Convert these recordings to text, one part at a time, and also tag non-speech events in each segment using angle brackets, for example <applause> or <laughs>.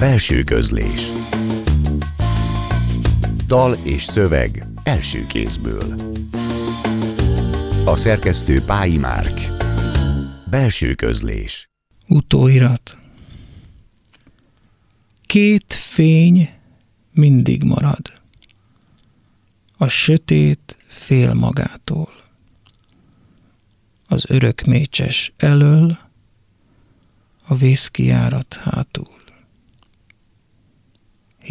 Belső közlés Dal és szöveg első kézből A szerkesztő Pályi Márk Belső közlés Utóirat Két fény mindig marad. A sötét fél magától. Az örök mécses elől, a vészkiárat hátul.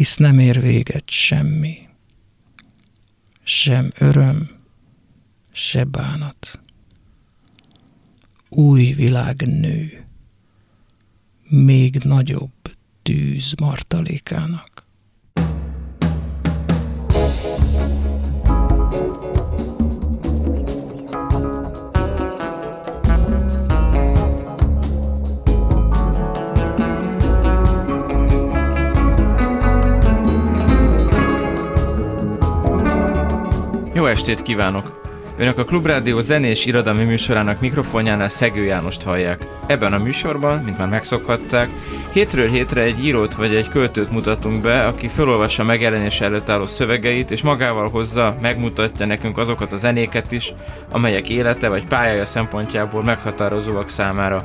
Hisz nem ér véget semmi, sem öröm, se bánat. Új világ nő, még nagyobb tűz martalékának. Jó estét kívánok! Önök a Klubrádió zenés irodalmi műsorának mikrofonjánál Szegő Jánost hallják. Ebben a műsorban, mint már megszokhatták, hétről hétre egy írót vagy egy költőt mutatunk be, aki felolvassa megjelenés előtt álló szövegeit, és magával hozza, megmutatja nekünk azokat a zenéket is, amelyek élete vagy pályája szempontjából meghatározóak számára.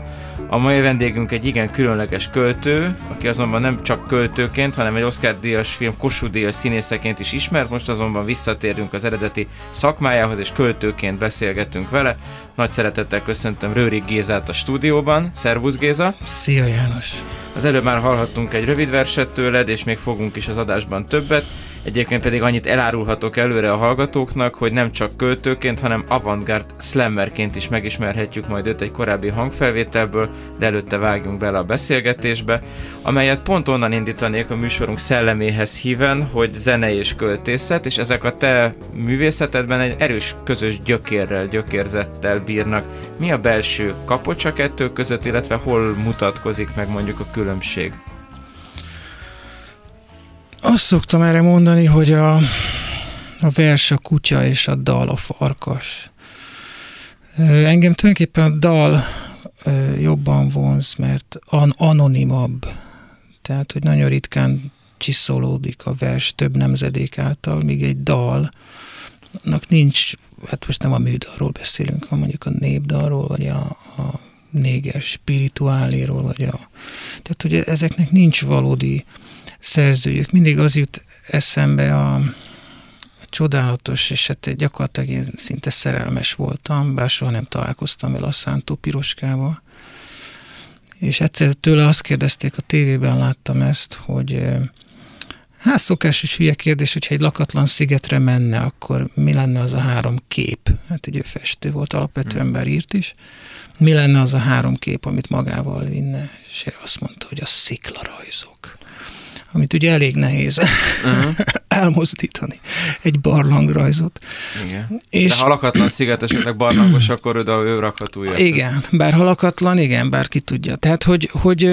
A mai vendégünk egy igen különleges költő, aki azonban nem csak költőként, hanem egy Oscar-díjas film Kossuth díjas színészeként is ismert, most azonban visszatérünk az eredeti szakmájához, és költőként beszélgetünk vele. Nagy szeretettel köszöntöm Rőrik Gézát a stúdióban. Szervusz Géza! Szia János! Az előbb már hallhattunk egy rövid verset tőled, és még fogunk is az adásban többet. Egyébként pedig annyit elárulhatok előre a hallgatóknak, hogy nem csak költőként, hanem avantgard slammerként is megismerhetjük majd őt egy korábbi hangfelvételből, de előtte vágjunk bele a beszélgetésbe, amelyet pont onnan indítanék a műsorunk szelleméhez híven, hogy zene és költészet, és ezek a te művészetedben egy erős közös gyökérrel, gyökérzettel bírnak. Mi a belső kapocs kettő között, illetve hol mutatkozik meg mondjuk a különbség? Azt szoktam erre mondani, hogy a, a vers a kutya és a dal a farkas. Engem tulajdonképpen a dal jobban vonz, mert an- anonimabb. Tehát, hogy nagyon ritkán csiszolódik a vers több nemzedék által, míg egy dal, annak nincs, hát most nem a műdalról beszélünk, hanem mondjuk a népdalról, vagy a, a néger spirituáléról, vagy a... Tehát, hogy ezeknek nincs valódi szerzőjük. Mindig az jut eszembe a, csodálatos, és hát gyakorlatilag én szinte szerelmes voltam, bár soha nem találkoztam vele a Szántó Piroskával. És egyszer tőle azt kérdezték, a tévében láttam ezt, hogy hát szokásos hülye kérdés, hogyha egy lakatlan szigetre menne, akkor mi lenne az a három kép? Hát ugye festő volt, alapvetően bár írt is. Mi lenne az a három kép, amit magával vinne? És azt mondta, hogy a sziklarajzok amit ugye elég nehéz uh-huh. <laughs> elmozdítani, egy barlangrajzot. Igen. És, De ha lakatlan sziget esetleg barlangos, akkor oda ő rakhat újat. Igen, bár halakatlan, igen, bárki tudja. Tehát, hogy, hogy,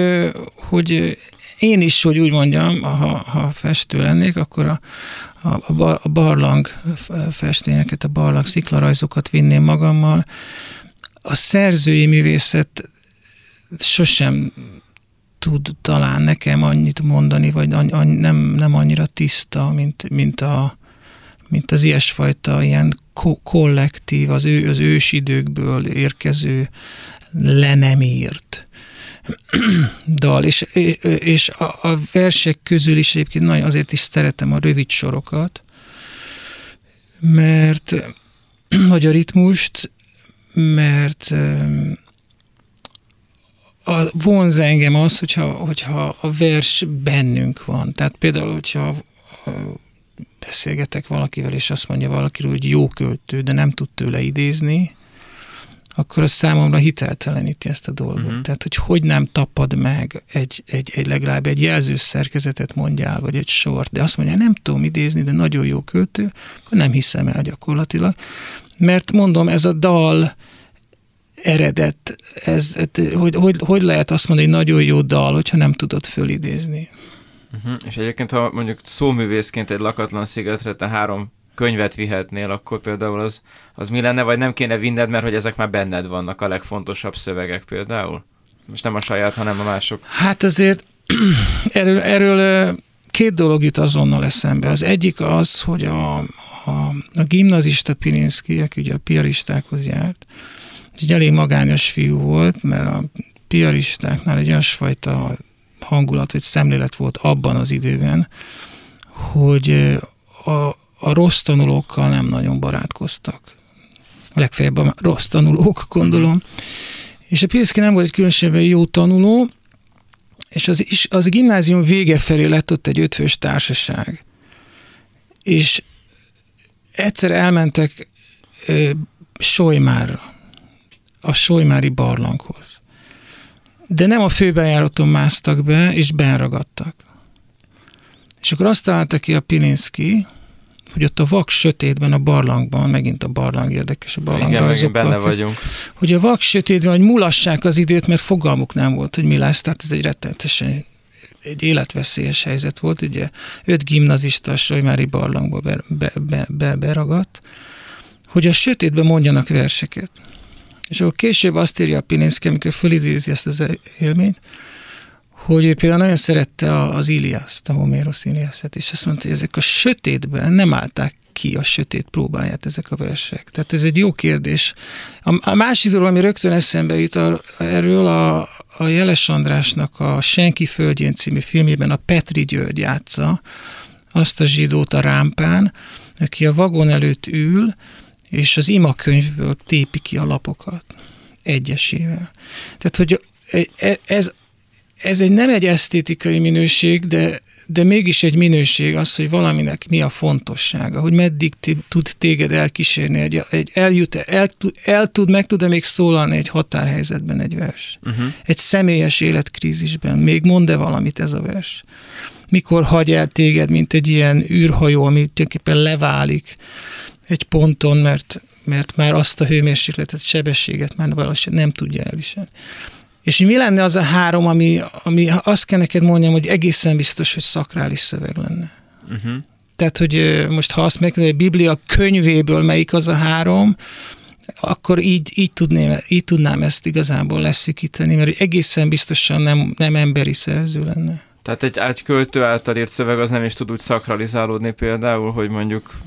hogy én is, hogy úgy mondjam, ha, ha festő lennék, akkor a, a, bar, a barlang festényeket, a barlang sziklarajzokat vinném magammal. A szerzői művészet sosem tud talán nekem annyit mondani, vagy any, any, nem, nem annyira tiszta, mint, mint, a, mint az ilyesfajta ilyen ko- kollektív, az, ő, az ősidőkből érkező le nem írt dal. És, és a, a versek közül is egyébként nagyon azért is szeretem a rövid sorokat, mert hogy a ritmust, mert a, vonz engem az, hogyha, hogyha a vers bennünk van. Tehát például, hogyha beszélgetek valakivel, és azt mondja valakiről, hogy jó költő, de nem tud tőle idézni, akkor az számomra hitelteleníti ezt a dolgot. Uh-huh. Tehát, hogy hogy nem tapad meg egy, egy, egy legalább egy jelzős szerkezetet mondjál, vagy egy sort, de azt mondja, nem tudom idézni, de nagyon jó költő, akkor nem hiszem el gyakorlatilag. Mert mondom, ez a dal, eredet, ez, hogy, hogy, hogy lehet azt mondani, hogy nagyon jó dal, hogyha nem tudod fölidézni. Uh-huh. És egyébként, ha mondjuk szóművészként egy lakatlan szigetre te három könyvet vihetnél, akkor például az, az mi lenne, vagy nem kéne vinned, mert hogy ezek már benned vannak a legfontosabb szövegek például? Most nem a saját, hanem a mások. Hát azért <clears throat> erről, erről két dolog jut azonnal eszembe. Az egyik az, hogy a, a, a gimnazista Pilinszkiek, ugye a piaristákhoz járt, egy elég magányos fiú volt, mert a piaristáknál egy olyasfajta hangulat, vagy szemlélet volt abban az időben, hogy a, a rossz tanulókkal nem nagyon barátkoztak. A legfeljebb a rossz tanulók, gondolom. És a Pilinszki nem volt egy különösebben jó tanuló, és az, is, az gimnázium vége felé lett ott egy ötvös társaság. És egyszer elmentek ö, a Solymári barlanghoz. De nem a főbejáraton másztak be, és benragadtak. És akkor azt találta ki a Pilinszki, hogy ott a vak sötétben, a barlangban, megint a barlang érdekes, a barlangra Igen, benne vagyunk. Hogy a vak sötétben, hogy mulassák az időt, mert fogalmuk nem volt, hogy mi lesz, tehát ez egy rettenetesen egy életveszélyes helyzet volt, ugye öt gimnazista a Solymári barlangba be, be, be, be, beragadt, hogy a sötétben mondjanak verseket. És akkor később azt írja a Pilinszki, amikor fölidézi ezt az élményt, hogy ő például nagyon szerette az Iliaszt, a Homérosz Iliaszet, és azt mondta, hogy ezek a sötétben nem állták ki a sötét próbáját ezek a versek. Tehát ez egy jó kérdés. A, a másik dolog, ami rögtön eszembe jut a, erről, a, a Jeles Andrásnak a Senki földjén című filmében a Petri György játsza, azt a zsidót a rámpán, aki a vagon előtt ül, és az imakönyvből tépi ki a lapokat egyesével. Tehát, hogy e, ez ez egy nem egy esztétikai minőség, de, de mégis egy minőség az, hogy valaminek mi a fontossága, hogy meddig tud téged elkísérni, egy, egy eljut, el, el tud, meg tud-e még szólalni egy határhelyzetben egy vers. Uh-huh. Egy személyes életkrízisben. Még mond-e valamit ez a vers? Mikor hagy el téged, mint egy ilyen űrhajó, ami tulajdonképpen leválik egy ponton, mert, mert már azt a hőmérsékletet, sebességet már valószínűleg nem tudja elviselni. És mi lenne az a három, ami, ami azt kell neked mondjam, hogy egészen biztos, hogy szakrális szöveg lenne. Uh-huh. Tehát, hogy most ha azt megmondom, hogy a Biblia könyvéből melyik az a három, akkor így, így, tudném, így tudnám ezt igazából leszűkíteni, mert egészen biztosan nem, nem emberi szerző lenne. Tehát egy, egy költő által írt szöveg az nem is tud úgy szakralizálódni például, hogy mondjuk...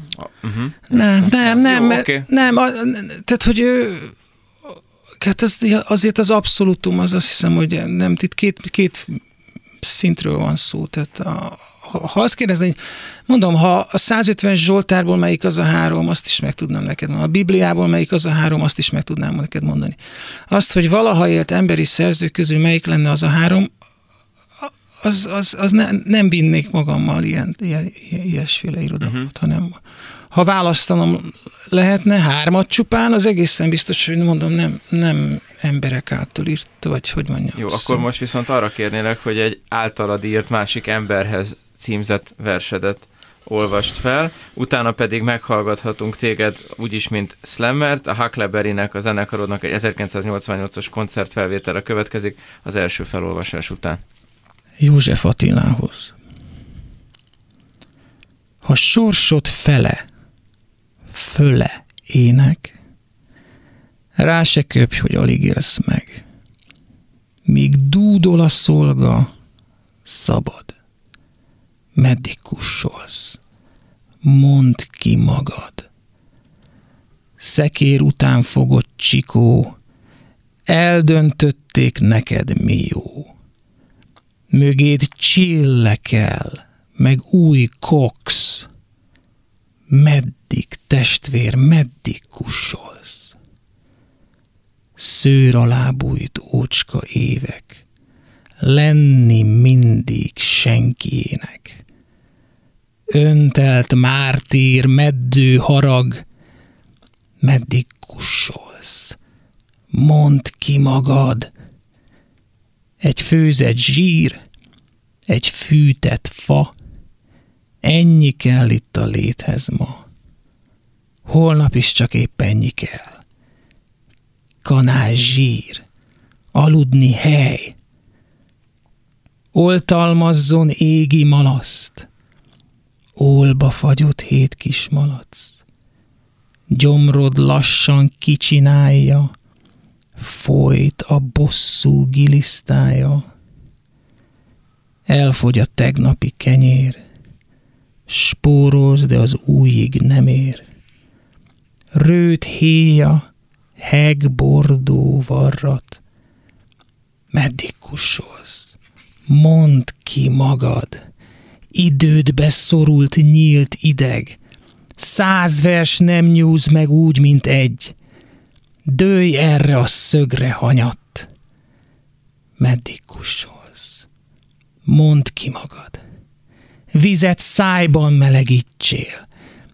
Uh-huh. Nem, nem, nem, Jó, okay. nem, a, tehát hogy ő, Hát ez, azért az abszolútum, az azt hiszem, hogy nem, itt két, két szintről van szó. Tehát a, ha, ha azt kérdezni, hogy mondom, ha a 150 Zsoltárból melyik az a három, azt is meg tudnám neked mondani. A Bibliából melyik az a három, azt is meg tudnám neked mondani. Azt, hogy valaha élt emberi szerzők közül melyik lenne az a három, az, az, az ne, nem vinnék magammal ilyen, ilyen, ilyesféle irodalmat, uh-huh. hanem ha választanom lehetne hármat csupán, az egészen biztos, hogy mondom, nem, nem emberek által írt, vagy hogy mondjam. Jó, szóval. akkor most viszont arra kérnélek, hogy egy általad írt másik emberhez címzett versedet olvast fel, utána pedig meghallgathatunk téged úgyis, mint Slammert, a Huckleberry-nek, a zenekarodnak egy 1988-as koncertfelvétele következik az első felolvasás után. József Attilához. Ha sorsod fele fölle ének, rá se köpj, hogy alig élsz meg. Míg dúdol a szolga, szabad. Meddig kussolsz? Mondd ki magad. Szekér után fogott csikó, eldöntötték neked mi jó. Mögéd csillekel, meg új koksz, Meddig, testvér, meddig kussolsz? Szőr alá bújt ócska évek, lenni mindig senkiének. Öntelt mártír, meddő harag, meddig kussolsz? Mondd ki magad, egy főzett zsír, egy fűtett fa, Ennyi kell itt a léthez ma. Holnap is csak épp ennyi kell. Kanál zsír, aludni hely, oltalmazzon égi malaszt, Olba fagyott hét kis malac, gyomrod lassan kicsinálja, folyt a bosszú gilisztája, Elfogy a tegnapi kenyér, spóroz, de az újig nem ér. Rőt héja, heg, bordó, varrat. Meddig kussolsz? Mondd ki magad. Idődbe szorult nyílt ideg. Száz vers nem nyúz meg úgy, mint egy. Dőj erre a szögre hanyat. Meddig kussolsz? Mondd ki magad. Vizet szájban melegítsél.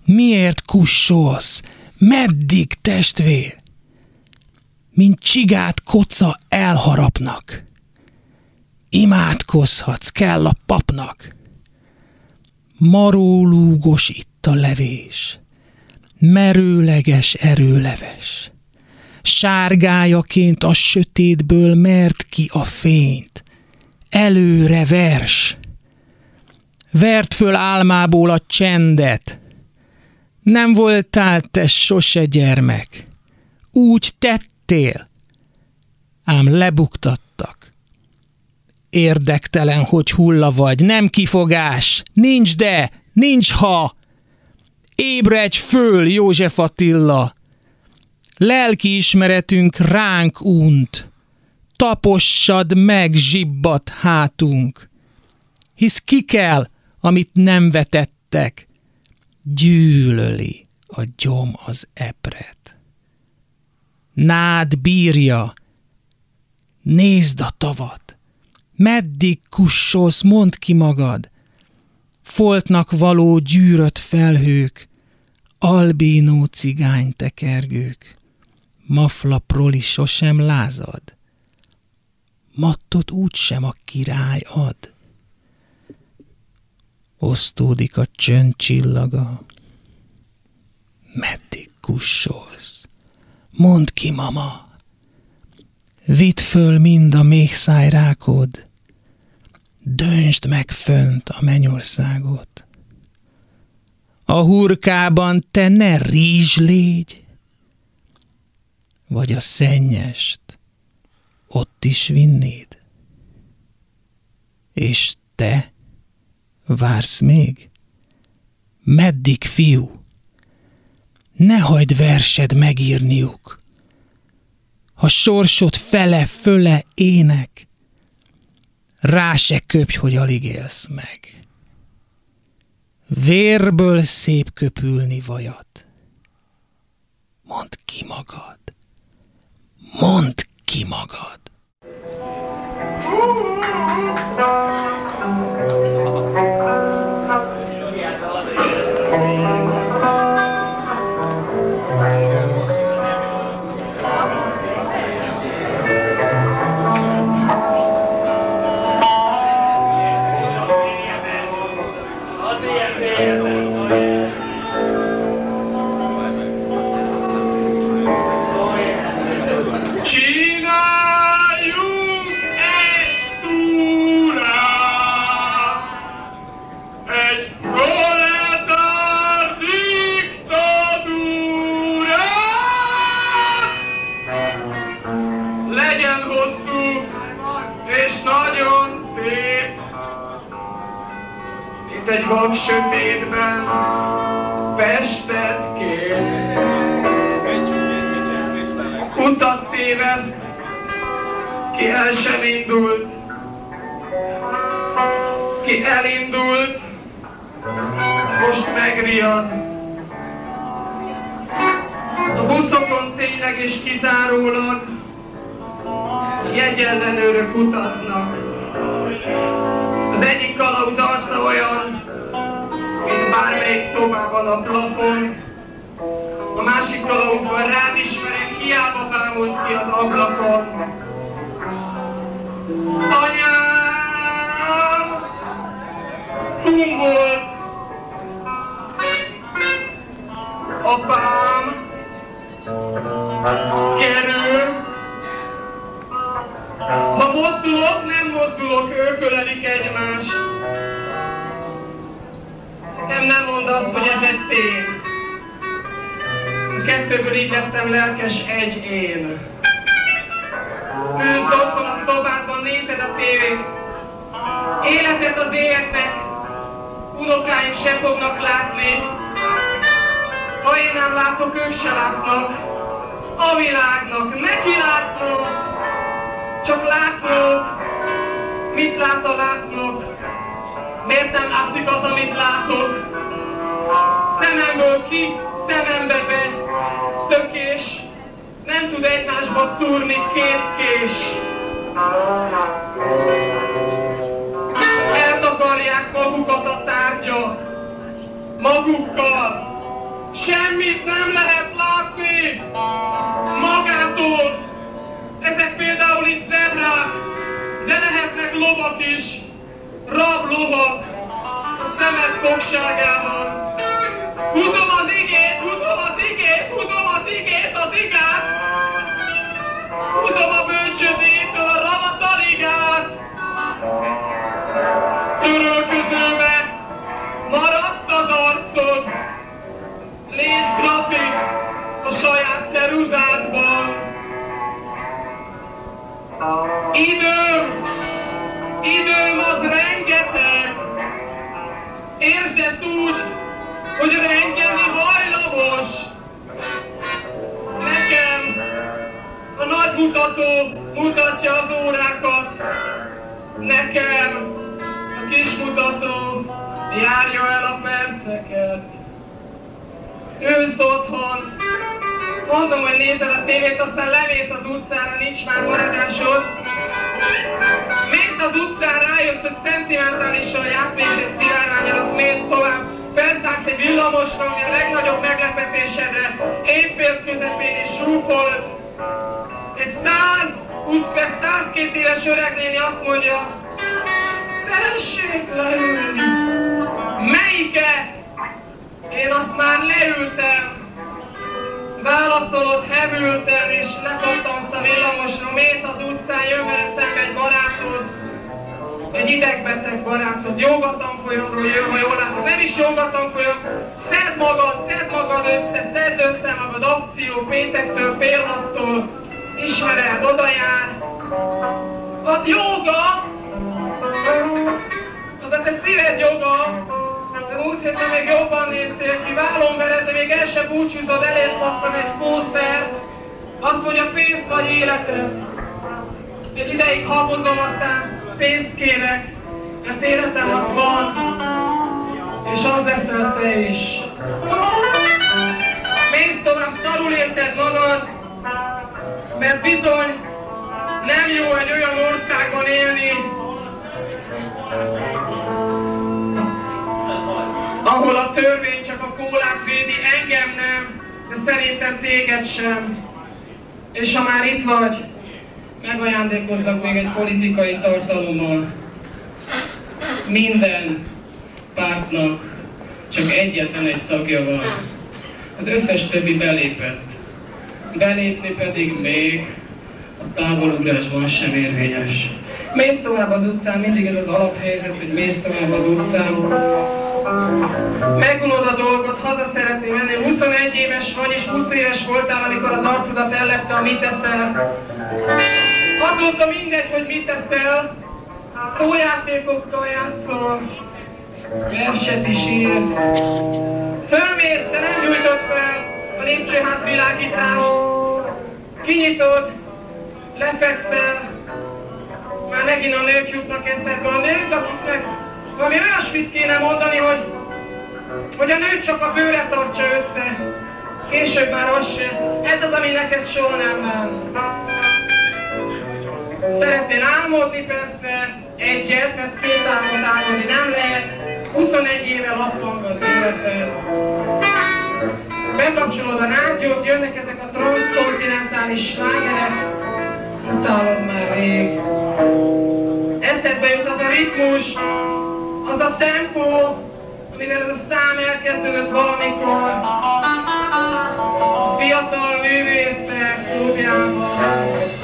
Miért kussolsz? Meddig, testvér? Mint csigát koca elharapnak. Imádkozhatsz, kell a papnak. Marólúgos itt a levés, merőleges erőleves. Sárgájaként a sötétből mert ki a fényt. Előre vers. Vert föl álmából a csendet. Nem voltál te sose gyermek. Úgy tettél. Ám lebuktattak. Érdektelen, hogy hulla vagy, nem kifogás, nincs de, nincs ha. Ébredj föl, József Attila! Lelki ismeretünk ránk unt, tapossad meg zsibbat hátunk. Hisz ki kell, amit nem vetettek, gyűlöli a gyom az epret. Nád bírja, nézd a tavat, meddig kussolsz, mondd ki magad. Foltnak való gyűrött felhők, albínó cigány tekergők maflapról is sosem lázad. Mattot úgysem a király ad. Osztódik a csönd csillaga. Meddig kussolsz? Mondd ki, mama! Vidd föl mind a méhszájrákod, döntsd meg fönt a mennyországot. A hurkában te ne rizs légy, vagy a szennyest ott is vinnéd? És te vársz még? Meddig, fiú? Ne hagyd versed megírniuk. Ha sorsod fele-föle ének, rá se köpj, hogy alig élsz meg. Vérből szép köpülni vajat. Mondd ki magad. Mondd ki magad! Vak sötétben festett kép. Utat téveszt, ki el sem indult, ki elindult, most megriad. A buszokon tényleg és kizárólag jegyellenőrök utaznak. Az egyik kalauz arca olyan, bármelyik szobában a plafon, a másik kalauzban rád ismerek, hiába bámulsz ki az ablakon. Anyám! Humboldt! Apám! Kerül! Ha mozdulok, nem mozdulok, ők ölelik egymást. Nem, nem mondd azt, hogy ez egy tény. A kettőből így lettem lelkes egy én. Ülsz otthon a szobádban, nézed a tévét, Életet az éveknek unokáim se fognak látni. Ha én nem látok, ők se látnak. A világnak neki látnak, csak látnok, mit lát a látnok. Miért nem látszik az, amit látok? Szememből ki, szemembe be, szökés, nem tud egymásba szúrni két kés. Eltakarják magukat a tárgyak, magukkal. Semmit nem lehet látni magától. Ezek például itt rablovak a szemed fogságában. Húzom az igét, húzom az igét, húzom az igét, az igát. Húzom a bölcsödétől a ravataligát. Törölközőbe maradt az arcod. Légy grafik a saját ceruzádban. Időm, időm az rengeteg. Értsd ezt úgy, hogy engedni hajlamos. Nekem a nagy mutató mutatja az órákat. Nekem a kis mutató járja el a perceket. Ősz otthon, mondom, hogy nézed a tévét, aztán lemész az utcára, nincs már maradásod. Mész az utcán, rájössz, hogy szentimentálisan játmész egy szivárványalak, mész tovább, felszállsz egy villamosra, ami a legnagyobb meglepetésedre, éjfél közepén is zsúfolt. Egy 120 per 102 éves öreg néni azt mondja, tessék leülni. Melyiket? Én azt már leültem. Válaszolod hevülten, és lekattansz a villamosra, mész az utcán, jön veled szembe egy barátod, egy idegbeteg barátod, jogatanfolyamról jön, ha jól látod, nem is jogatanfolyam, szedd magad, szedd magad össze, szedd össze magad, akció péntektől, fél hattól, ismered, oda jár. A joga, az a te szíved joga, de múlt héten még jobban néztél ki, vállom veled, de még el sem búcsúzod, elért pattan egy fószer, azt mondja pénzt vagy életet. Egy ideig habozom, aztán pénzt kérek, mert életem az van, és az leszel te is. Mész tovább, szarul érzed magad, mert bizony nem jó egy olyan országban élni, ahol a törvény csak a kólát védi, engem nem, de szerintem téged sem. És ha már itt vagy, megajándékoznak még egy politikai tartalommal. Minden pártnak csak egyetlen egy tagja van. Az összes többi belépett. Belépni pedig még a távolugrásban sem érvényes. Mész tovább az utcán, mindig ez az alaphelyzet, hogy mész tovább az utcán. Megunod a dolgot, haza szeretnél menni. 21 éves vagy és 20 éves voltál, amikor az arcodat ellepte a mit. Azóta mindegy, hogy mit teszel, szójátékokkal játszol, verset is írsz. Fölmész, de nem gyújtod fel a lépcsőház világítást. Kinyitod, lefekszel, már megint a nők jutnak eszedbe. A nők, akiknek valami olyasmit kéne mondani, hogy, hogy a nő csak a bőre tartsa össze. Később már az se. Ez az, ami neked soha nem ment. Szeretnél álmodni persze, egyet, mert két álmot álmodni nem lehet. 21 éve lappang az életed. Bekapcsolod a rádiót, jönnek ezek a transzkontinentális slágerek, utálod már rég. Eszedbe jut az a ritmus, az a tempó, amivel ez a szám elkezdődött valamikor. A fiatal művészek klubjában.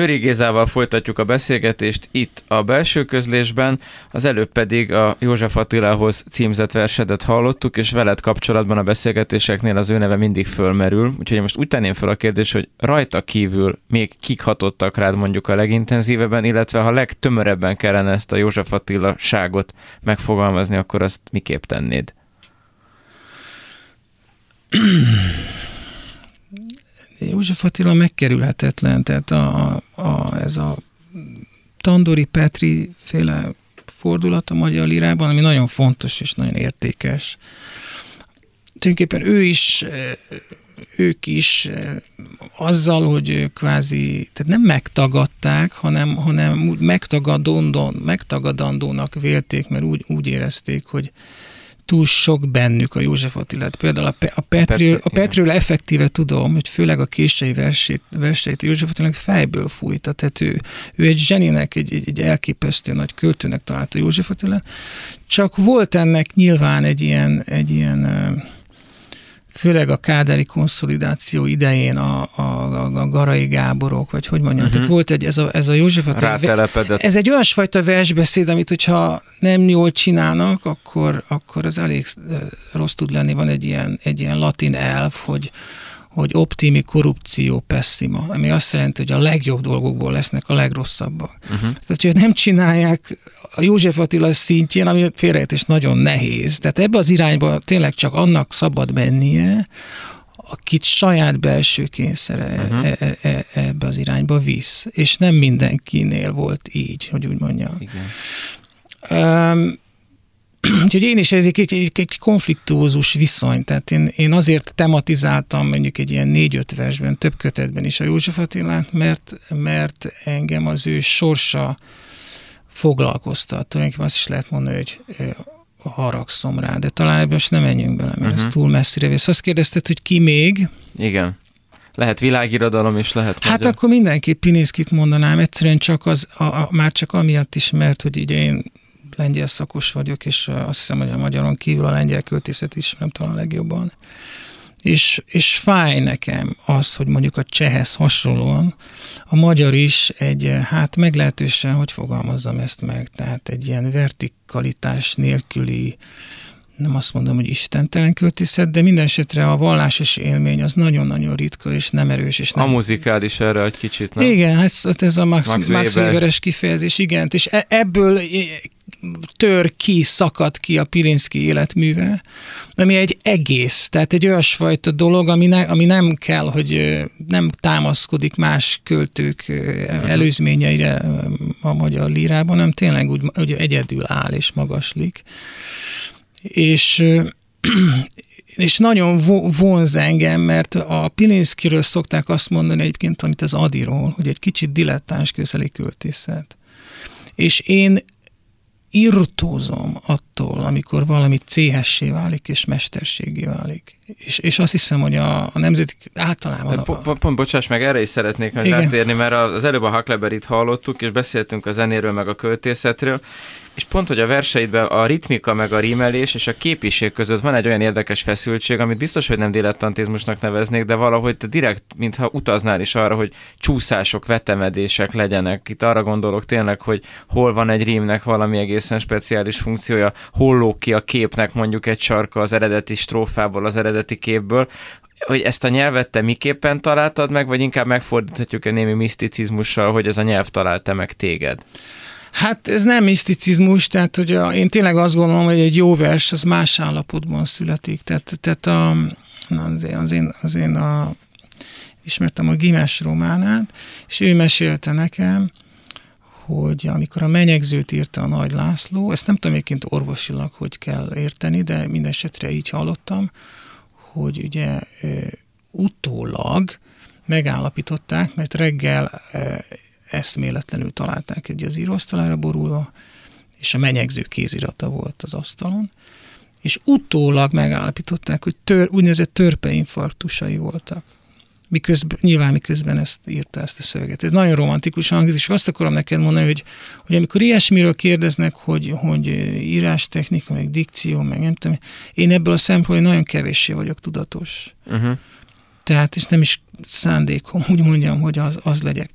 Röri Gézával folytatjuk a beszélgetést itt a belső közlésben, az előbb pedig a József Attilához címzett versedet hallottuk, és veled kapcsolatban a beszélgetéseknél az ő neve mindig fölmerül, úgyhogy most úgy tenném fel a kérdést, hogy rajta kívül még kik hatottak rád mondjuk a legintenzívebben, illetve ha legtömörebben kellene ezt a József Attila ságot megfogalmazni, akkor azt miképp tennéd? József Attila megkerülhetetlen, tehát a, a, ez a Tandori Petri féle fordulat a magyar lirában, ami nagyon fontos és nagyon értékes. Tulajdonképpen ő is, ők is azzal, hogy kvázi, tehát nem megtagadták, hanem, hanem megtagadandónak vélték, mert úgy, úgy érezték, hogy, túl sok bennük a József Attilát. Például a, Pe- a Petről, a Petről effektíve tudom, hogy főleg a késői versét, verseit a József Attilának fejből fújta. Tehát ő, ő egy zseninek, egy, egy, egy elképesztő nagy költőnek találta József Attilát. Csak volt ennek nyilván egy ilyen, egy ilyen főleg a kádári konszolidáció idején a, a, a Garai Gáborok, vagy hogy mondjam, uh-huh. tehát volt egy, ez a, ez a József Rátelepedett. Ez egy olyasfajta versbeszéd, amit hogyha nem jól csinálnak, akkor, akkor az elég rossz tud lenni. Van egy ilyen, egy ilyen latin elv, hogy, hogy optimi korrupció pessima, ami azt jelenti, hogy a legjobb dolgokból lesznek a legrosszabbak. Uh-huh. Tehát, hogy nem csinálják a József Attila szintjén, ami félreértés nagyon nehéz. Tehát ebbe az irányba tényleg csak annak szabad mennie, akit saját belső kényszere uh-huh. e, e, ebbe az irányba visz. És nem mindenkinél volt így, hogy úgy mondjam. Igen. Um, <clears throat> Úgyhogy én is ez egy, egy, egy, konfliktózus viszony, tehát én, én azért tematizáltam mondjuk egy ilyen négy-öt versben, több kötetben is a József Attilát, mert, mert engem az ő sorsa foglalkoztat. Tulajdonképpen azt is lehet mondani, hogy haragszom rá, de talán ebben nem menjünk bele, mert uh-huh. ez mhm. túl messzire vész. Azt kérdezted, hogy ki még? Igen. Lehet világirodalom is, lehet Hát magyar. akkor mindenképp Pinészkit mondanám, egyszerűen csak az, a, a, már csak amiatt is, mert hogy ugye én lengyel szakos vagyok, és azt hiszem, hogy a magyaron kívül a lengyel költészet ismerem talán legjobban. És, és fáj nekem az, hogy mondjuk a csehhez hasonlóan a magyar is egy, hát meglehetősen, hogy fogalmazzam ezt meg, tehát egy ilyen vertikalitás nélküli, nem azt mondom, hogy istentelen költészet, de minden esetre a vallásos élmény az nagyon-nagyon ritka és nem erős. És nem... A muzikális erre egy kicsit, nem? Igen, ez, ez a Max, Max, Max Weberes kifejezés, igen, és e, ebből tör ki, szakad ki a Pirinszki életműve, ami egy egész, tehát egy olyasfajta dolog, ami, ne, ami nem kell, hogy nem támaszkodik más költők előzményeire a magyar lírában, hanem tényleg úgy, hogy egyedül áll és magaslik. És <clears throat> és nagyon vonz engem, mert a Pilinszkiről szokták azt mondani egyébként, amit az Adiról, hogy egy kicsit dilettáns közeli költészet. És én irtózom attól, amikor valami céhessé válik és mesterségé válik. És, és azt hiszem, hogy a, a nemzeti általában... Pont, pont, pont bocsáss meg, erre is szeretnék meg rátérni, mert az előbb a Huckleberry-t hallottuk, és beszéltünk a zenéről, meg a költészetről, és pont, hogy a verseidben a ritmika, meg a rímelés és a képiség között van egy olyan érdekes feszültség, amit biztos, hogy nem dilettantizmusnak neveznék, de valahogy te direkt, mintha utaznál is arra, hogy csúszások, vetemedések legyenek. Itt arra gondolok tényleg, hogy hol van egy rímnek valami egészen speciális funkciója, hol lóg ki a képnek mondjuk egy sarka az eredeti strófából, az eredeti képből, hogy ezt a nyelvet te miképpen találtad meg, vagy inkább megfordíthatjuk egy némi miszticizmussal, hogy ez a nyelv találta meg téged? Hát ez nem miszticizmus, tehát hogy a, én tényleg azt gondolom, hogy egy jó vers az más állapotban születik. Tehát, tehát a, az, én, az, én, az én a, ismertem a Gimes románát, és ő mesélte nekem, hogy amikor a menyegzőt írta a Nagy László, ezt nem tudom egyébként orvosilag, hogy kell érteni, de minden esetre így hallottam, hogy ugye utólag megállapították, mert reggel eszméletlenül találták egy az íróasztalára borulva, és a menyegző kézirata volt az asztalon, és utólag megállapították, hogy tör, úgynevezett törpeinfarktusai voltak. Miközben, nyilván miközben ezt írta ezt a szöveget. Ez nagyon romantikus hangzik, és azt akarom neked mondani, hogy, hogy amikor ilyesmiről kérdeznek, hogy, hogy írástechnika, meg dikció, meg nem tudom, én ebből a szempontból nagyon kevéssé vagyok tudatos. Uh-huh. Tehát, és nem is szándékom, úgy mondjam, hogy az, az legyek.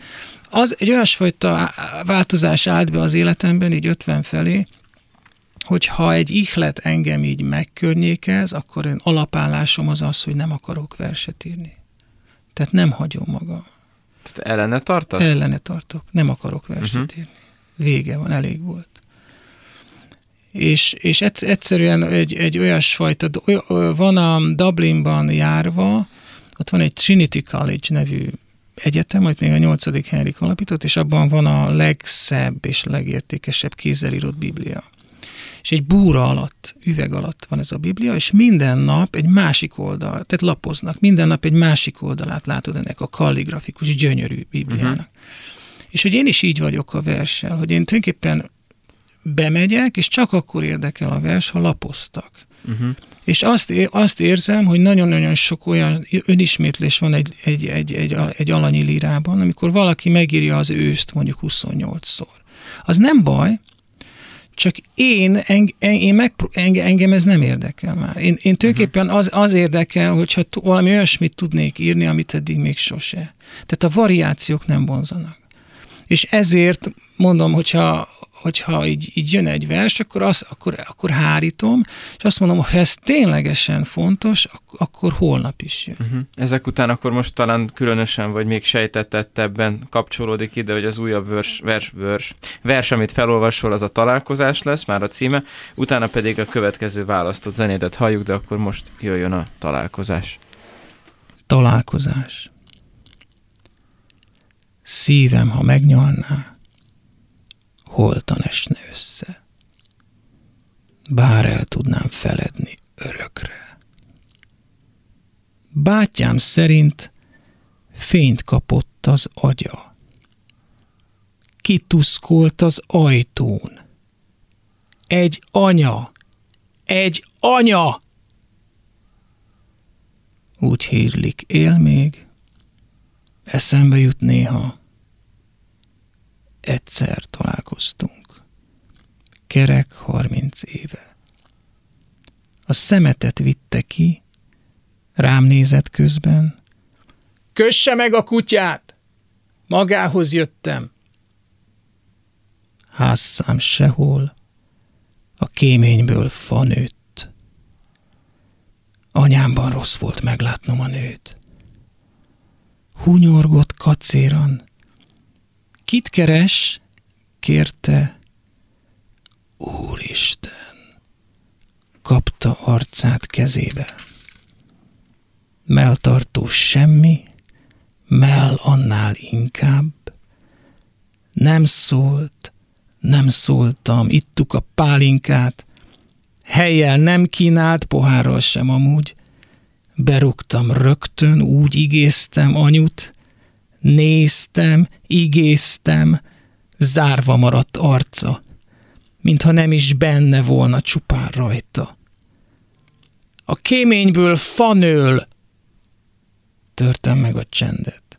Az egy olyasfajta változás állt be az életemben, így 50 felé, hogy ha egy ihlet engem így megkörnyékez, akkor én alapállásom az az, hogy nem akarok verset írni. Tehát nem hagyom magam. Tehát ellene tartasz? Ellene tartok. Nem akarok verset uh-huh. írni. Vége van, elég volt. És, és egyszerűen egy, egy olyasfajta, van a Dublinban járva, ott van egy Trinity College nevű egyetem, amit még a 8. Henrik alapított, és abban van a legszebb és legértékesebb kézzel írott Biblia. És egy búra alatt, üveg alatt van ez a Biblia, és minden nap egy másik oldal, tehát lapoznak, minden nap egy másik oldalát látod ennek a kalligrafikus, gyönyörű Bibliának. Uh-huh. És hogy én is így vagyok a verssel, hogy én tulajdonképpen bemegyek, és csak akkor érdekel a vers, ha lapoztak. Uh-huh. És azt, azt érzem, hogy nagyon-nagyon sok olyan önismétlés van egy, egy, egy, egy, egy alanyi lírában, amikor valaki megírja az őszt mondjuk 28-szor. Az nem baj, csak én, eng, én meg, engem ez nem érdekel már. Én, én tulajdonképpen az, az érdekel, hogyha valami olyasmit tudnék írni, amit eddig még sose. Tehát a variációk nem vonzanak. És ezért mondom, hogyha hogyha így, így jön egy vers, akkor, az, akkor, akkor hárítom, és azt mondom, hogy ha ez ténylegesen fontos, akkor holnap is jön. Uh-huh. Ezek után akkor most talán különösen, vagy még sejtetettebben kapcsolódik ide, hogy az újabb vers, vers, vers, vers, amit felolvasol, az a találkozás lesz, már a címe, utána pedig a következő választott zenédet halljuk, de akkor most jöjjön a találkozás. Találkozás. Szívem, ha megnyalná, holtan esne össze. Bár el tudnám feledni örökre. Bátyám szerint fényt kapott az agya. Kituszkolt az ajtón. Egy anya! Egy anya! Úgy hírlik, él még, eszembe jut néha, egyszer találkoztunk. Kerek harminc éve. A szemetet vitte ki, rám nézett közben. Kösse meg a kutyát! Magához jöttem. Házszám sehol, a kéményből fa nőtt. Anyámban rossz volt meglátnom a nőt. Hunyorgott kacéran, Kit keres? kérte. Úristen! Kapta arcát kezébe. Meltartó semmi, mell annál inkább. Nem szólt, nem szóltam, ittuk a pálinkát, helyjel nem kínált, pohárral sem amúgy. Berúgtam rögtön, úgy igéztem anyut, Néztem, igéztem, zárva maradt arca, mintha nem is benne volna csupán rajta. A kéményből fanöl! Törtem meg a csendet.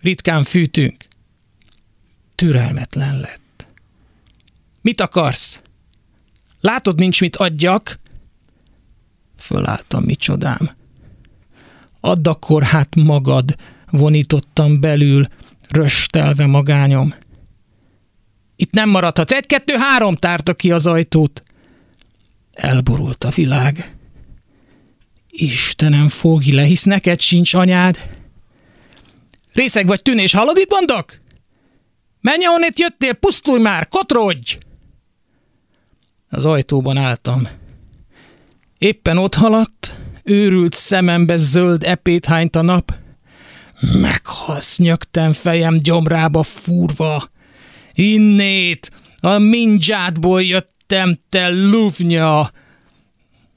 Ritkán fűtünk. Türelmetlen lett. Mit akarsz? Látod, nincs mit adjak? Fölálltam, micsodám. Add akkor hát magad, vonítottam belül, röstelve magányom. Itt nem maradhatsz. Egy, kettő, három tárta ki az ajtót. Elborult a világ. Istenem, fogj le, hisz neked sincs anyád. Részeg vagy tűnés, hallod, mit mondok? Menj, ahonnét jöttél, pusztulj már, kotrodj! Az ajtóban álltam. Éppen ott haladt, őrült szemembe zöld epét hányt a nap. Meghalsz, nyögtem fejem gyomrába fúrva. Innét, a mindzsádból jöttem, te luvnya!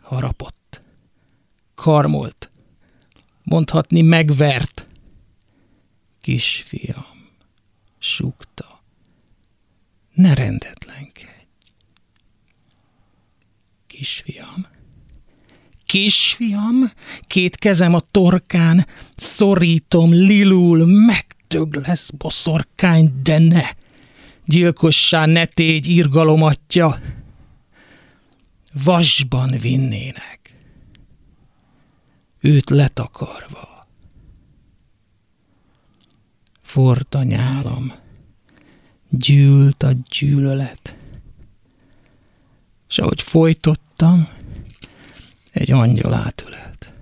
Harapott. Karmolt. Mondhatni megvert. Kisfiam, súgta. Ne rendetlenkedj. Kisfiam, kisfiam, két kezem a torkán, szorítom, lilul, megtög lesz boszorkány, de ne! Gyilkossá ne tégy irgalomatja, vasban vinnének. őt letakarva. Forrt a nyálam, gyűlt a gyűlölet, és ahogy folytottam, egy angyal átölelt.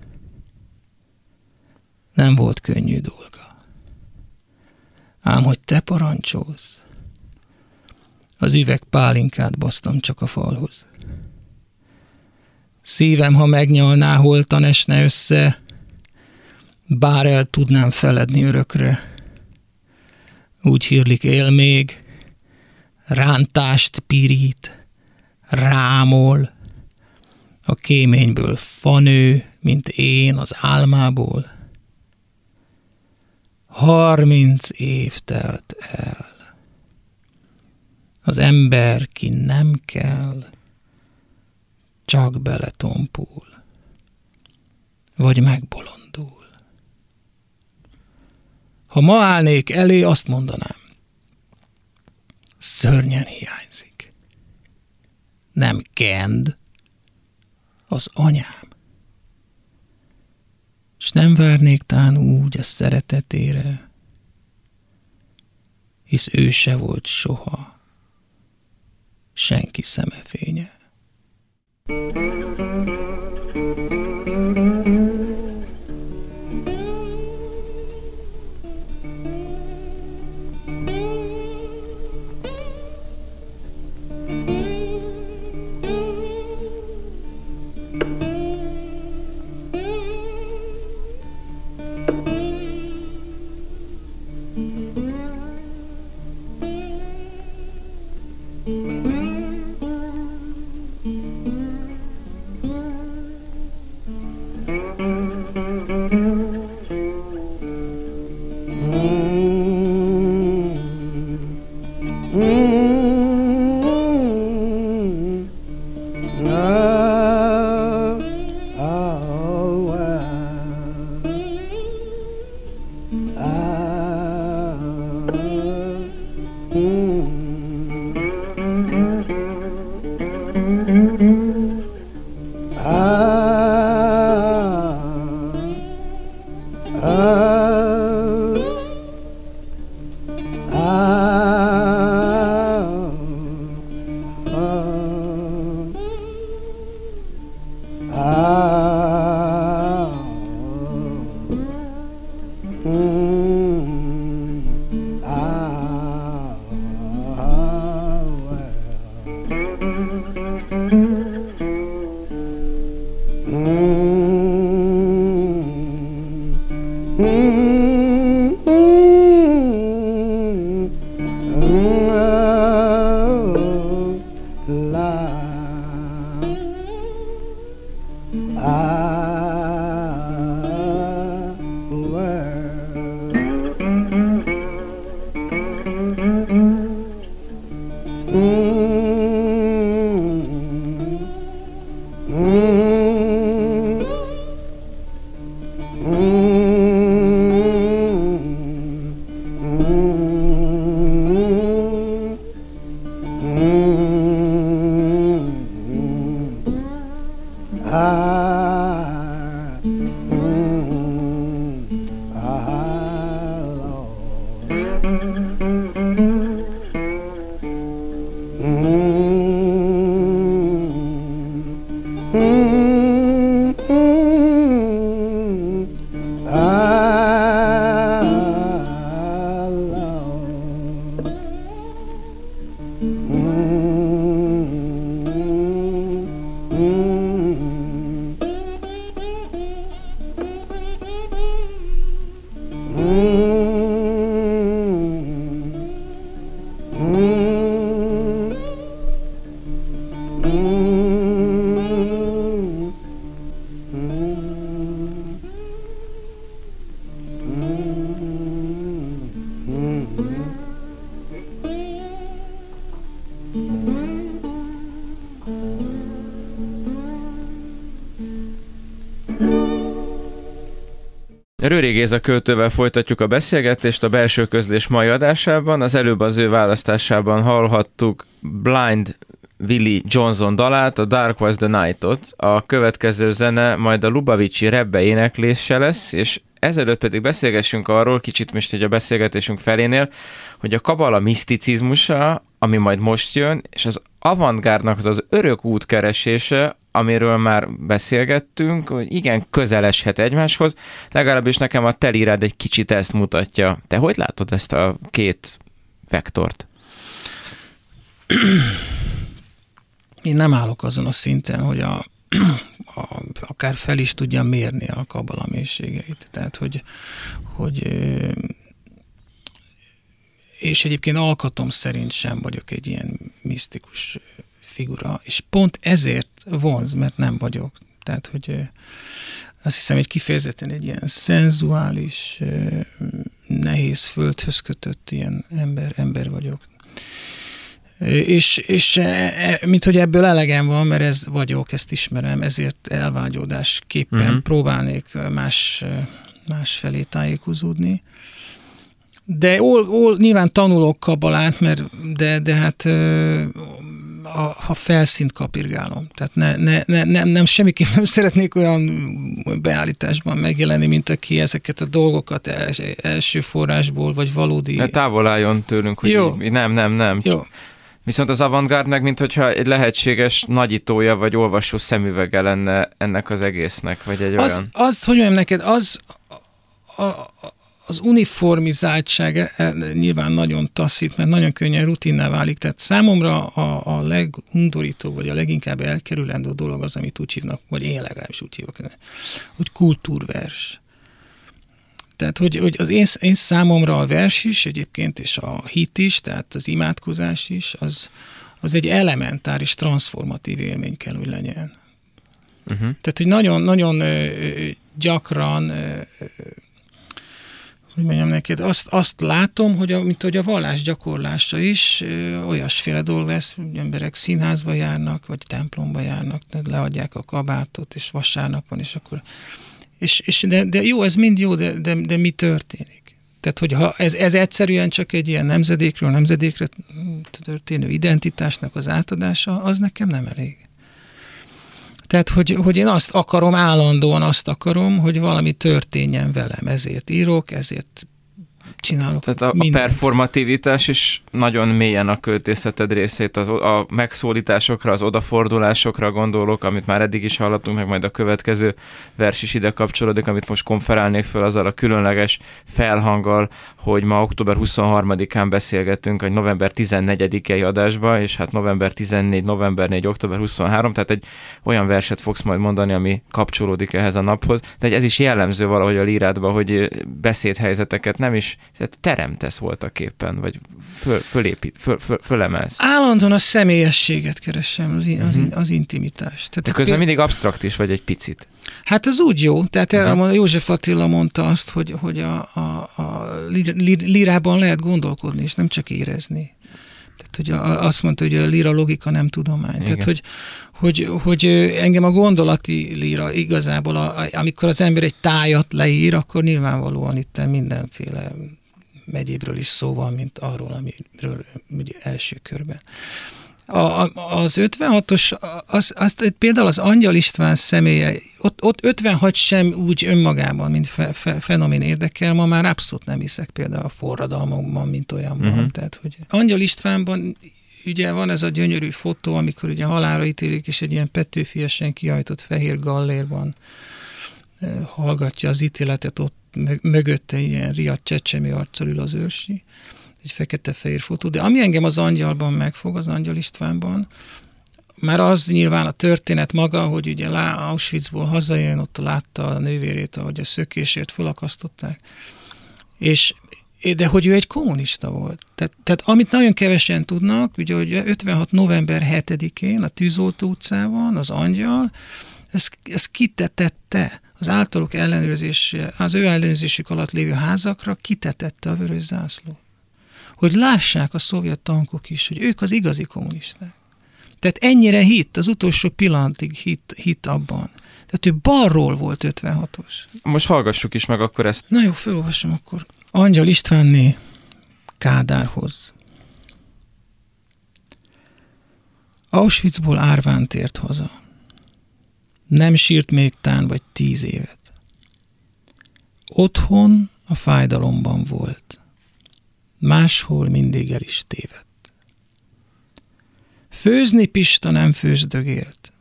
Nem volt könnyű dolga. Ám hogy te parancsolsz, az üveg pálinkát basztam csak a falhoz. Szívem, ha megnyalná, holtan esne össze, bár el tudnám feledni örökre. Úgy hírlik él még, rántást pirít, rámol, a kéményből fanő, mint én az álmából. Harminc év telt el. Az ember, ki nem kell, csak beletompul, vagy megbolondul. Ha ma állnék elé, azt mondanám, szörnyen hiányzik. Nem Kend, az anyám. S nem várnék tán úgy a szeretetére, hisz ő se volt soha senki szemefénye. Rőri Géza költővel folytatjuk a beszélgetést a belső közlés mai adásában. Az előbb az ő választásában hallhattuk Blind Willie Johnson dalát, a Dark Was the Night-ot. A következő zene majd a Lubavicsi Rebbe éneklése lesz, és ezelőtt pedig beszélgessünk arról, kicsit most egy a beszélgetésünk felénél, hogy a kabala miszticizmusa, ami majd most jön, és az avantgárdnak az az örök útkeresése, amiről már beszélgettünk, hogy igen, közeleshet egymáshoz, legalábbis nekem a telirád egy kicsit ezt mutatja. Te hogy látod ezt a két vektort? Én nem állok azon a szinten, hogy a, a, akár fel is tudja mérni a kabala mélységeit. Tehát, hogy, hogy és egyébként alkatom szerint sem vagyok egy ilyen misztikus figura, és pont ezért vonz, mert nem vagyok. Tehát, hogy azt hiszem, hogy kifejezetten egy ilyen szenzuális, nehéz földhöz kötött ilyen ember, ember vagyok. És, és e, mint hogy ebből elegem van, mert ez vagyok, ezt ismerem, ezért elvágyódásképpen uh-huh. próbálnék más, más felé tájékozódni. De ol, ol, nyilván tanulok kabalát, mert de, de hát a, ha felszínt kapirgálom. Tehát ne, ne, ne, nem, nem semmiképp nem szeretnék olyan beállításban megjelenni, mint aki ezeket a dolgokat els, első forrásból, vagy valódi... Ne távol álljon tőlünk, hogy Jó. Így, nem, nem, nem. Jó. Viszont az avantgárdnek, mint hogyha egy lehetséges nagyítója vagy olvasó szemüvege lenne ennek az egésznek, vagy egy az, olyan... Az, hogy mondjam neked, az a, a, az uniformizáltság e, e, nyilván nagyon taszít, mert nagyon könnyen rutinná válik. Tehát számomra a, a legundorítóbb, vagy a leginkább elkerülendő dolog az, amit úgy hívnak, vagy én legalábbis úgy hívok, hogy kultúrvers. Tehát, hogy, hogy az én, én számomra a vers is egyébként, és a hit is, tehát az imádkozás is, az, az egy elementáris, transformatív élmény kell, hogy legyen. Uh-huh. Tehát, hogy nagyon-nagyon gyakran hogy mondjam neked, azt, azt látom, hogy a, mint hogy a vallás gyakorlása is ö, olyasféle dolog lesz, hogy emberek színházba járnak, vagy templomba járnak, tehát leadják a kabátot, és vasárnap van, és akkor és, és de, de jó, ez mind jó, de, de, de mi történik? Tehát, hogyha ez, ez egyszerűen csak egy ilyen nemzedékről nemzedékre történő identitásnak az átadása, az nekem nem elég. Tehát, hogy, hogy én azt akarom, állandóan azt akarom, hogy valami történjen velem. Ezért írok, ezért csinálok. Tehát a, a performativitás is nagyon mélyen a költészeted részét, az, a megszólításokra, az odafordulásokra gondolok, amit már eddig is hallottunk, meg majd a következő vers is ide kapcsolódik, amit most konferálnék fel azzal a különleges felhanggal, hogy ma október 23-án beszélgettünk egy november 14-i adásba, és hát november 14, november 4, október 23, tehát egy olyan verset fogsz majd mondani, ami kapcsolódik ehhez a naphoz, de ez is jellemző valahogy a lírádban, hogy beszédhelyzeteket nem is tehát teremtesz voltak éppen, vagy föl, fölépít, föl, föl, fölemelsz. Állandóan a személyességet keresem, az, in, az, in, mhm. az intimitást. Tehát De közben mindig absztrakt is vagy egy picit. Hát az úgy jó. Tehát uh-huh. mondja, József Attila mondta azt, hogy, hogy a, a, a lírában lehet gondolkodni, és nem csak érezni. Tehát, hogy a, azt mondta, hogy a líra logika nem tudomány. Igen. Tehát, hogy, hogy, hogy engem a gondolati líra igazából, a, amikor az ember egy tájat leír, akkor nyilvánvalóan itt mindenféle megyébről is szó van, mint arról, amiről ugye első körben. A, az 56-os, az, azt, például az Angyal István személye, ott, ott 56 sem úgy önmagában, mint fe, fe, fenomén érdekel, ma már abszolút nem hiszek például a forradalmakban, mint olyanban. Uh-huh. Tehát, hogy Angyal Istvánban ugye van ez a gyönyörű fotó, amikor ugye halára ítélik, és egy ilyen petőfiesen kihajtott fehér gallérban hallgatja az ítéletet, ott mögötte ilyen riadt csecsemi arccal ül az ősi egy fekete-fehér fotó, de ami engem az angyalban megfog, az Angyal Istvánban, már az nyilván a történet maga, hogy ugye Auschwitzból hazajön, ott látta a nővérét, ahogy a szökésért felakasztották, és de hogy ő egy kommunista volt. Tehát, tehát amit nagyon kevesen tudnak, ugye, hogy 56. november 7-én a Tűzoltó utcában az angyal, ez, ez kitetette az általuk ellenőrzés, az ő ellenőrzésük alatt lévő házakra kitetette a vörös zászlót hogy lássák a szovjet tankok is, hogy ők az igazi kommunisták. Tehát ennyire hit, az utolsó pillanatig hit, hit abban. Tehát ő balról volt 56-os. Most hallgassuk is meg akkor ezt. Na jó, felolvasom akkor. Angyal Istvánné Kádárhoz. Auschwitzból árván tért haza. Nem sírt még tán vagy tíz évet. Otthon a fájdalomban volt. Máshol mindig el is tévedt. Főzni Pista nem főzdögélt.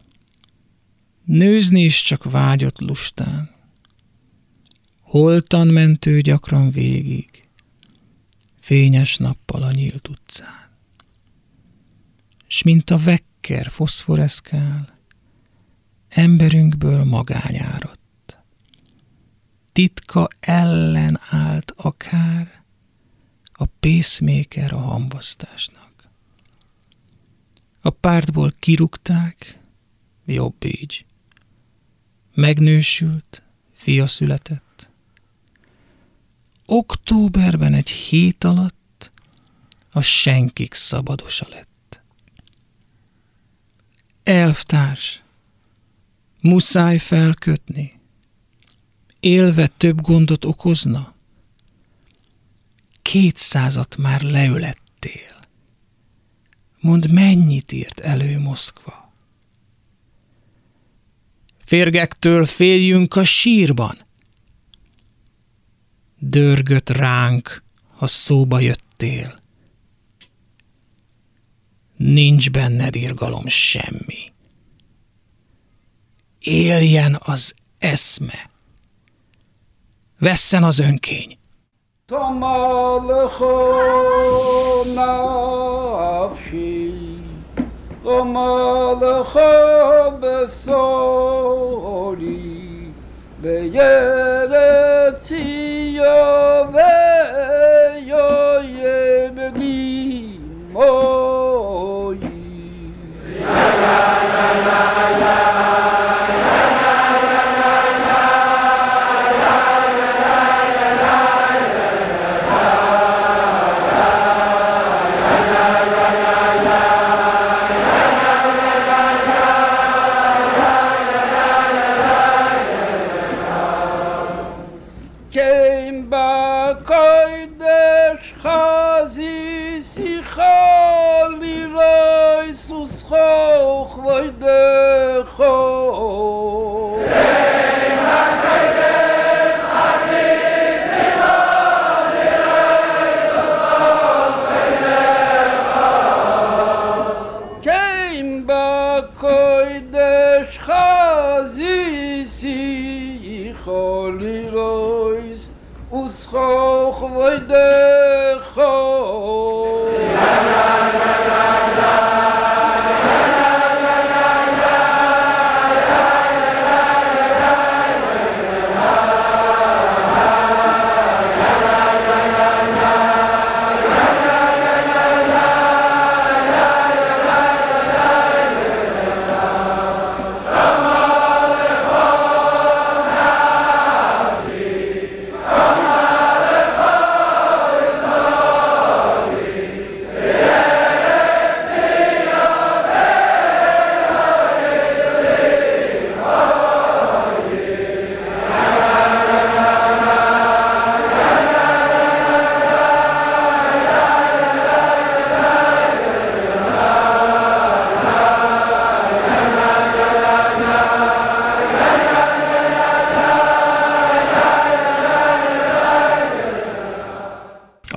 Nőzni is csak vágyott lustán. Holtan mentő gyakran végig, fényes nappal a nyílt utcán. S mint a vekker foszforeszkál, emberünkből magányáradt. Titka ellen állt akár a pacemaker a hamvasztásnak. A pártból kirúgták, jobb így. Megnősült, fia született. Októberben egy hét alatt a senkik szabadosa lett. Elvtárs, muszáj felkötni, élve több gondot okozna. Kétszázat már leölettél. Mondd, mennyit írt elő Moszkva? Férgektől féljünk a sírban. Dörgött ránk, ha szóba jöttél. Nincs benned irgalom semmi. Éljen az eszme. Vesszen az önkény. khol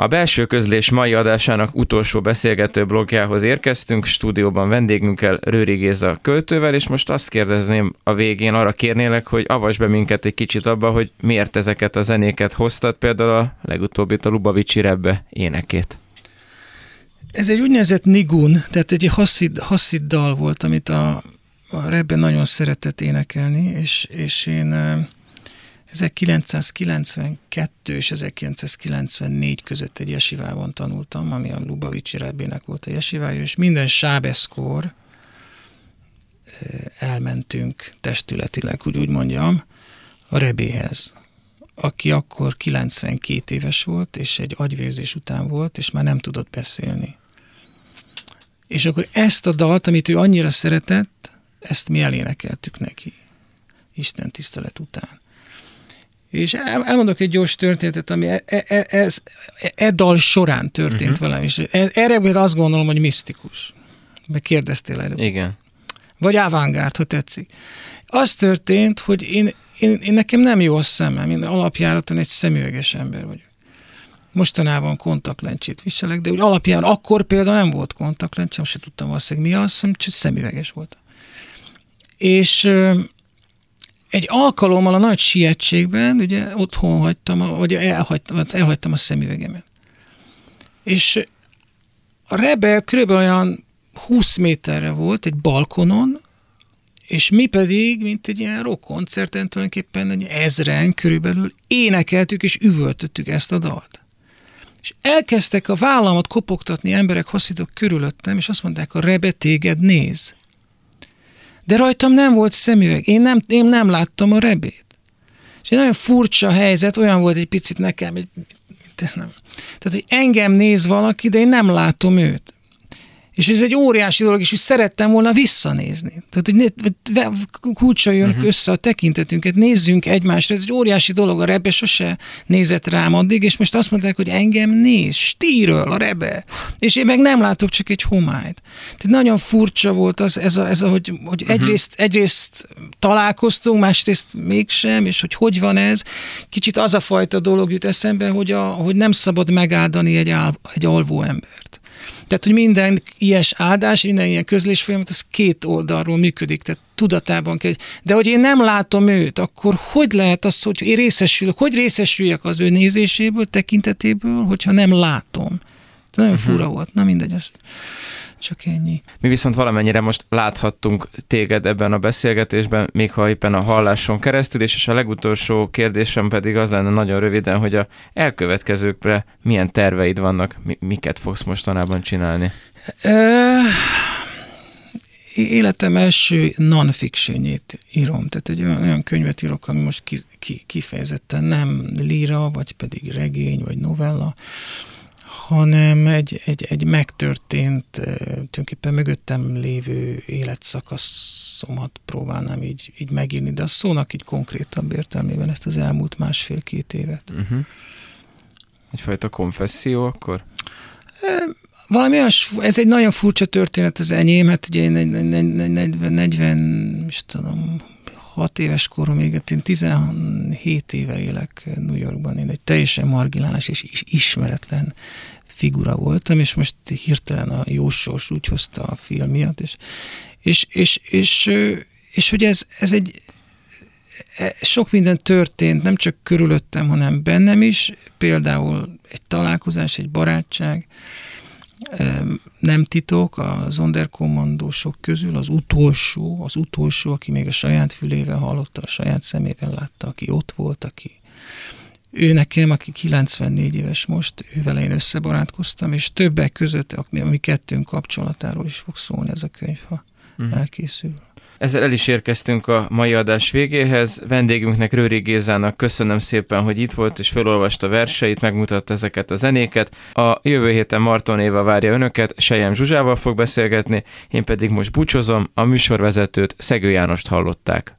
A belső közlés mai adásának utolsó beszélgető blogjához érkeztünk, stúdióban vendégünkkel Rőri Géza költővel, és most azt kérdezném a végén, arra kérnélek, hogy avasd be minket egy kicsit abba, hogy miért ezeket a zenéket hoztad, például a legutóbbit a Lubavicsi Rebbe énekét. Ez egy úgynevezett nigun, tehát egy haszid, haszid dal volt, amit a, a Rebbe nagyon szeretett énekelni, és, és én 1992 és 1994 között egy jesivában tanultam, ami a Lubavicsi Rebbének volt a jesivája, és minden sábeszkor elmentünk testületileg, úgy úgy mondjam, a Rebéhez, aki akkor 92 éves volt, és egy agyvérzés után volt, és már nem tudott beszélni. És akkor ezt a dalt, amit ő annyira szeretett, ezt mi elénekeltük neki. Isten tisztelet után. És elmondok egy gyors történetet, ami e, e, e, ez, e, e dal során történt uh-huh. velem, és e, erre azt gondolom, hogy misztikus. meg kérdeztél erről. Igen. Vagy avantgárd, ha tetszik. Az történt, hogy én, én, én nekem nem jó a szemem, én alapjáraton egy szemüveges ember vagyok. Mostanában kontaktlencsét viselek, de úgy alapján akkor például nem volt kontaktlencse, most se tudtam valószínűleg mi az, csak szemüveges volt. És egy alkalommal a nagy sietségben, ugye otthon hagytam, vagy elhagytam, elhagytam a szemüvegemet. És a Rebel kb. olyan 20 méterre volt egy balkonon, és mi pedig, mint egy ilyen rock koncerten tulajdonképpen egy ezren körülbelül énekeltük és üvöltöttük ezt a dalt. És elkezdtek a vállamat kopogtatni emberek, haszidok körülöttem, és azt mondták, a Rebe téged néz. De rajtam nem volt szemüveg, én nem, én nem láttam a rebét. És egy nagyon furcsa helyzet, olyan volt egy picit nekem, egy, nem. Tehát, hogy engem néz valaki, de én nem látom őt. És ez egy óriási dolog, és úgy szerettem volna visszanézni. Tehát, hogy kulcsoljon uh-huh. össze a tekintetünket, nézzünk egymásra. Ez egy óriási dolog, a Rebe sose nézett rám addig, és most azt mondták, hogy engem néz, stíről a Rebe. És én meg nem látok csak egy homályt. Tehát nagyon furcsa volt az, ez a, ez a hogy, hogy uh-huh. egyrészt, egyrészt találkoztunk, másrészt mégsem, és hogy hogy van ez. Kicsit az a fajta dolog jut eszembe, hogy, a, hogy nem szabad megáldani egy, áll, egy alvó embert. Tehát, hogy minden ilyes áldás, minden ilyen közlés folyamat, az két oldalról működik, tehát tudatában kell. De hogy én nem látom őt, akkor hogy lehet az, hogy én részesülök, hogy részesüljek az ő nézéséből, tekintetéből, hogyha nem látom. De nagyon uh-huh. fura volt. Na mindegy, ezt csak ennyi. Mi viszont valamennyire most láthattunk téged ebben a beszélgetésben, még ha éppen a halláson keresztül, és, a legutolsó kérdésem pedig az lenne nagyon röviden, hogy a elkövetkezőkre milyen terveid vannak, miket fogsz mostanában csinálni? Életem első non-fictionjét írom, tehát egy olyan, olyan könyvet írok, ami most ki, ki, kifejezetten nem líra, vagy pedig regény, vagy novella, hanem egy, egy, egy megtörtént, tulajdonképpen mögöttem lévő életszakaszomat próbálnám így, így megírni, de a szónak így konkrétabb értelmében ezt az elmúlt másfél-két évet. Uh-huh. Egyfajta konfesszió akkor? Valami olyan, ez egy nagyon furcsa történet az enyém, hát ugye én 40, 40 is tudom, 6 éves koromig, én 17 éve élek New Yorkban, én egy teljesen marginális és ismeretlen figura voltam, és most hirtelen a jó sors úgy hozta a film miatt, és, és, és, és, és hogy ez, ez egy e, sok minden történt, nem csak körülöttem, hanem bennem is, például egy találkozás, egy barátság, nem titok, a zonderkommandósok közül az utolsó, az utolsó, aki még a saját fülével hallotta, a saját szemével látta, aki ott volt, aki ő nekem, aki 94 éves most, ővel én összebarátkoztam, és többek között, a mi kettőnk kapcsolatáról is fog szólni ez a könyv, ha uh-huh. elkészül. Ezzel el is érkeztünk a mai adás végéhez. Vendégünknek, Rőri Gézának köszönöm szépen, hogy itt volt és felolvasta verseit, megmutatta ezeket a zenéket. A jövő héten Marton Éva várja önöket, Sejem Zsuzsával fog beszélgetni, én pedig most búcsozom, a műsorvezetőt Szegő Jánost hallották.